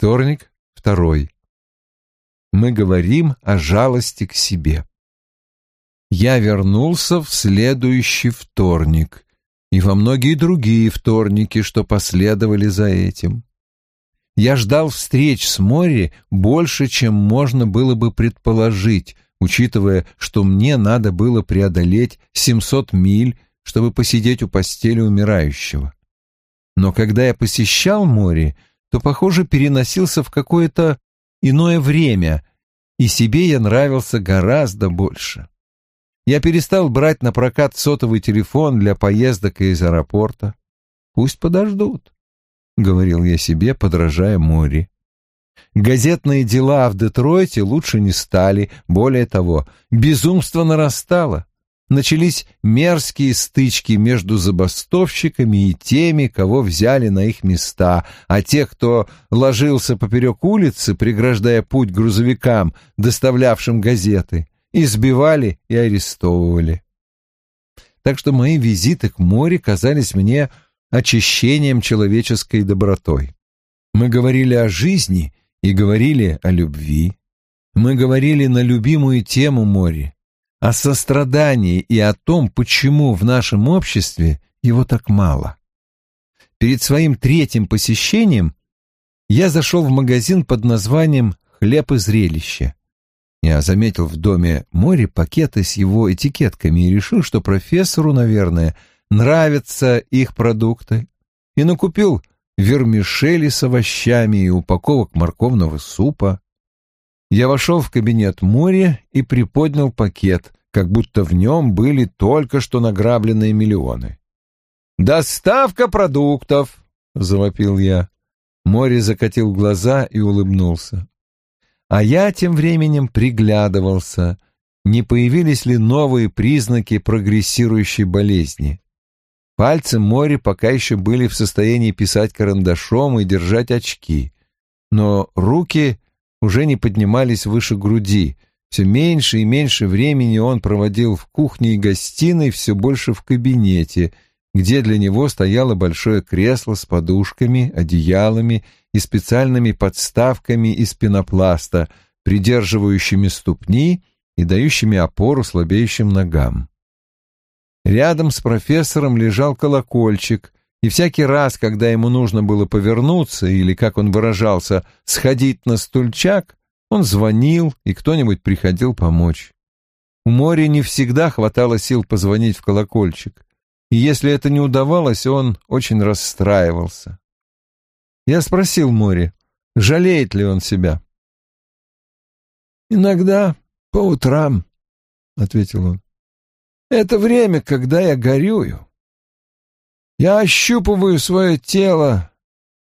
Вторник, второй. Мы говорим о жалости к себе. Я вернулся в следующий вторник и во многие другие вторники, что последовали за этим. Я ждал встреч с Мори больше, чем можно было бы предположить, учитывая, что мне надо было преодолеть 700 миль, чтобы посидеть у постели умирающего. Но когда я посещал море, то, похоже, переносился в какое-то иное время, и себе я нравился гораздо больше. Я перестал брать на прокат сотовый телефон для поездок из аэропорта. Пусть подождут, — говорил я себе, подражая море. Газетные дела в Детройте лучше не стали, более того, безумство нарастало начались мерзкие стычки между забастовщиками и теми, кого взяли на их места, а тех, кто ложился поперек улицы, преграждая путь грузовикам, доставлявшим газеты, избивали и арестовывали. Так что мои визиты к морю казались мне очищением человеческой добротой. Мы говорили о жизни и говорили о любви. Мы говорили на любимую тему моря о сострадании и о том, почему в нашем обществе его так мало. Перед своим третьим посещением я зашел в магазин под названием «Хлеб и зрелище». Я заметил в доме море пакеты с его этикетками и решил, что профессору, наверное, нравятся их продукты, и накупил вермишели с овощами и упаковок морковного супа. Я вошел в кабинет Мори и приподнял пакет, как будто в нем были только что награбленные миллионы. «Доставка продуктов!» — завопил я. Мори закатил глаза и улыбнулся. А я тем временем приглядывался, не появились ли новые признаки прогрессирующей болезни. Пальцы Мори пока еще были в состоянии писать карандашом и держать очки, но руки уже не поднимались выше груди. Все меньше и меньше времени он проводил в кухне и гостиной, все больше в кабинете, где для него стояло большое кресло с подушками, одеялами и специальными подставками из пенопласта, придерживающими ступни и дающими опору слабеющим ногам. Рядом с профессором лежал колокольчик, и всякий раз, когда ему нужно было повернуться или, как он выражался, сходить на стульчак, он звонил, и кто-нибудь приходил помочь. У Мори не всегда хватало сил позвонить в колокольчик, и если это не удавалось, он очень расстраивался. Я спросил Мори, жалеет ли он себя. «Иногда по утрам», — ответил он. «Это время, когда я горюю. Я ощупываю свое тело,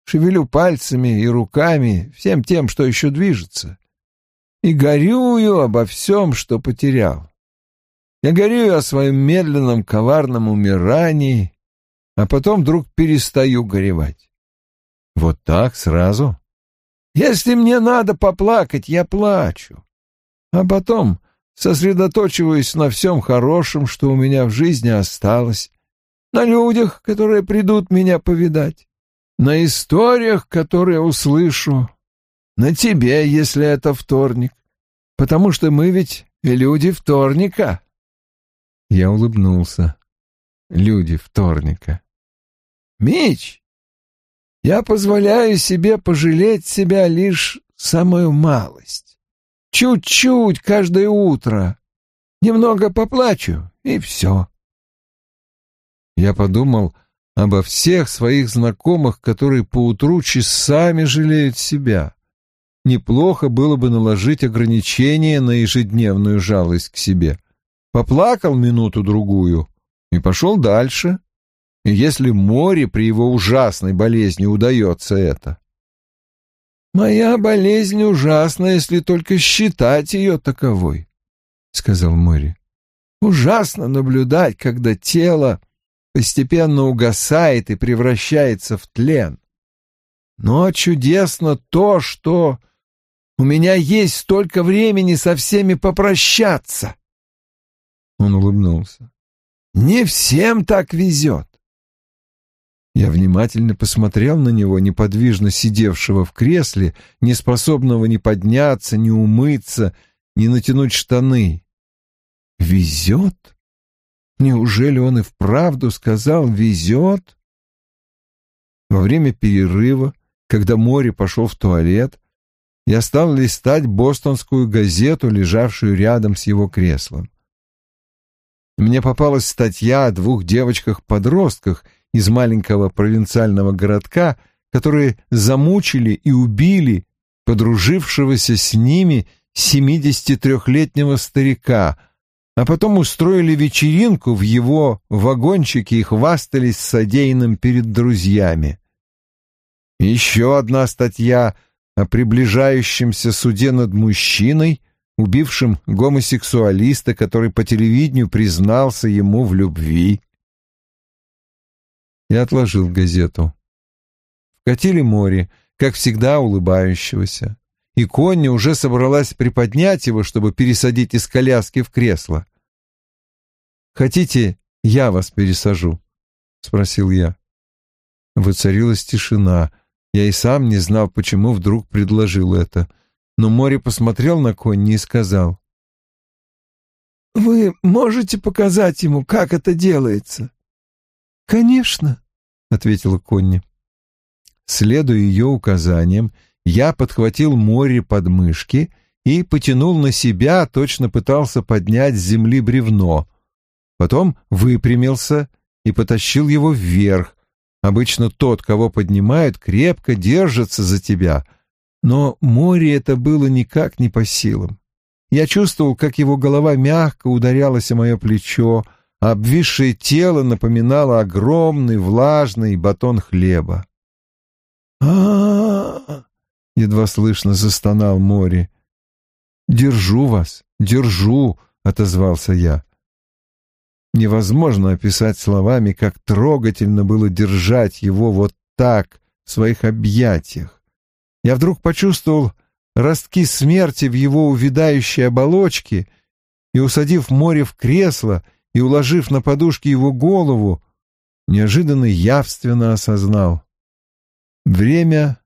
шевелю пальцами и руками, всем тем, что еще движется, и горюю обо всем, что потерял. Я горюю о своем медленном коварном умирании, а потом вдруг перестаю горевать. Вот так сразу? Если мне надо поплакать, я плачу, а потом сосредоточиваюсь на всем хорошем, что у меня в жизни осталось, на людях, которые придут меня повидать, на историях, которые услышу, на тебе, если это вторник, потому что мы ведь люди вторника. Я улыбнулся. Люди вторника. Мич, я позволяю себе пожалеть себя лишь самую малость. Чуть-чуть каждое утро. Немного поплачу, и все. Я подумал обо всех своих знакомых, которые поутру часами жалеют себя. Неплохо было бы наложить ограничения на ежедневную жалость к себе. Поплакал минуту-другую и пошел дальше. И если море при его ужасной болезни удается это. «Моя болезнь ужасна, если только считать ее таковой», — сказал море. «Ужасно наблюдать, когда тело постепенно угасает и превращается в тлен. Но чудесно то, что у меня есть столько времени со всеми попрощаться. Он улыбнулся. Не всем так везет. Я внимательно посмотрел на него, неподвижно сидевшего в кресле, неспособного ни подняться, ни умыться, ни натянуть штаны. «Везет? Неужели он и вправду сказал «везет»?» Во время перерыва, когда море пошел в туалет, я стал листать бостонскую газету, лежавшую рядом с его креслом. Мне попалась статья о двух девочках-подростках из маленького провинциального городка, которые замучили и убили подружившегося с ними 73-летнего старика, а потом устроили вечеринку в его вагончике и хвастались содеянным перед друзьями. Еще одна статья о приближающемся суде над мужчиной, убившим гомосексуалиста, который по телевидению признался ему в любви. Я отложил газету. Вкатили море, как всегда улыбающегося, и Конни уже собралась приподнять его, чтобы пересадить из коляски в кресло. «Хотите, я вас пересажу?» — спросил я. Воцарилась тишина. Я и сам не знал, почему вдруг предложил это. Но море посмотрел на Конни и сказал. «Вы можете показать ему, как это делается?» «Конечно», — ответила Конни. Следуя ее указаниям, я подхватил море под мышки и потянул на себя, точно пытался поднять с земли бревно. Потом выпрямился и потащил его вверх. Обычно тот, кого поднимают, крепко держится за тебя. Но море это было никак не по силам. Я чувствовал, как его голова мягко ударялась о мое плечо, а обвисшее тело напоминало огромный влажный батон хлеба. а едва слышно застонал море. «Держу вас, держу!» — отозвался я. Невозможно описать словами, как трогательно было держать его вот так в своих объятиях. Я вдруг почувствовал ростки смерти в его увядающей оболочке и, усадив море в кресло, — и, уложив на подушке его голову, неожиданно явственно осознал. Время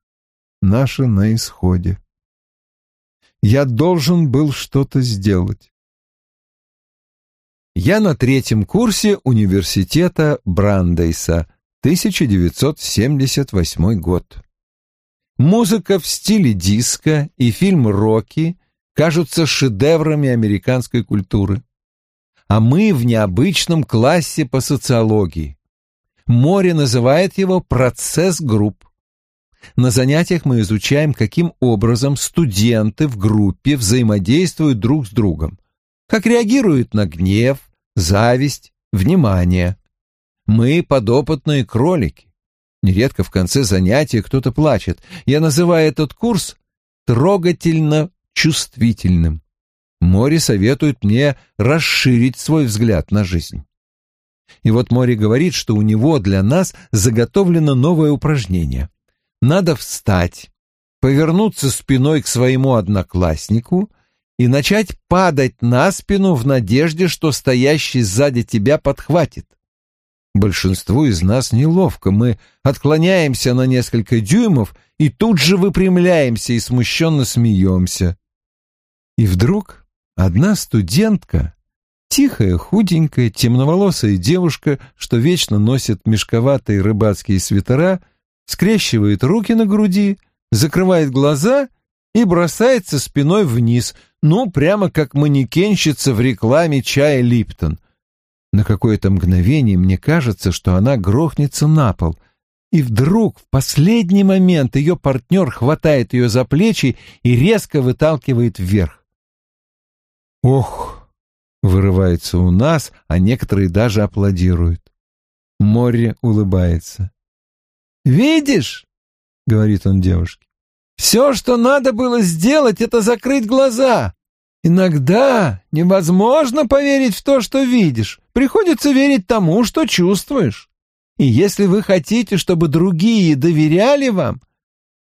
наше на исходе. Я должен был что-то сделать. Я на третьем курсе университета Брандейса, 1978 год. Музыка в стиле диско и фильм «Рокки» кажутся шедеврами американской культуры а мы в необычном классе по социологии. Море называет его «процесс групп». На занятиях мы изучаем, каким образом студенты в группе взаимодействуют друг с другом, как реагируют на гнев, зависть, внимание. Мы подопытные кролики. Нередко в конце занятия кто-то плачет. Я называю этот курс трогательно чувствительным. Мори советует мне расширить свой взгляд на жизнь. И вот Мори говорит, что у него для нас заготовлено новое упражнение. Надо встать, повернуться спиной к своему однокласснику и начать падать на спину в надежде, что стоящий сзади тебя подхватит. Большинству из нас неловко, мы отклоняемся на несколько дюймов и тут же выпрямляемся и смущенно смеемся. И вдруг Одна студентка, тихая, худенькая, темноволосая девушка, что вечно носит мешковатые рыбацкие свитера, скрещивает руки на груди, закрывает глаза и бросается спиной вниз, ну, прямо как манекенщица в рекламе чая «Липтон». На какое-то мгновение мне кажется, что она грохнется на пол, и вдруг в последний момент ее партнер хватает ее за плечи и резко выталкивает вверх. «Ох!» — вырывается у нас, а некоторые даже аплодируют. Море улыбается. «Видишь?» — говорит он девушке. «Все, что надо было сделать, это закрыть глаза. Иногда невозможно поверить в то, что видишь. Приходится верить тому, что чувствуешь. И если вы хотите, чтобы другие доверяли вам,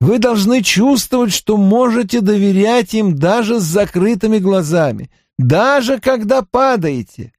вы должны чувствовать, что можете доверять им даже с закрытыми глазами, даже когда падаете.